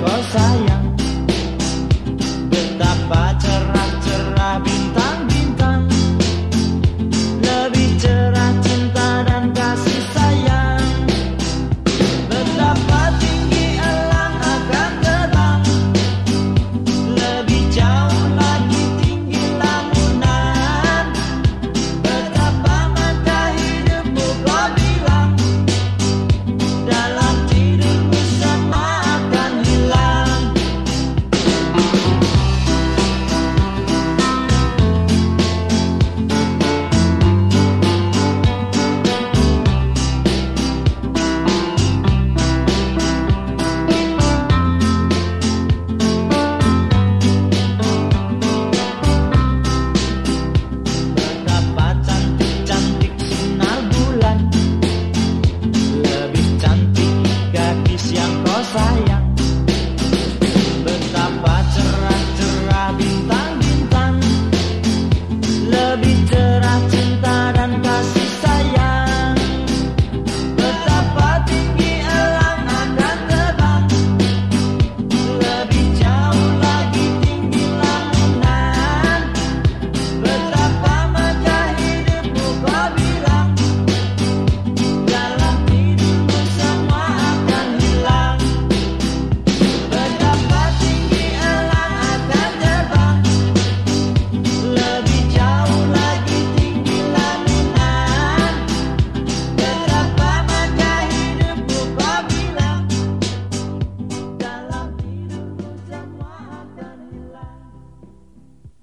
Cause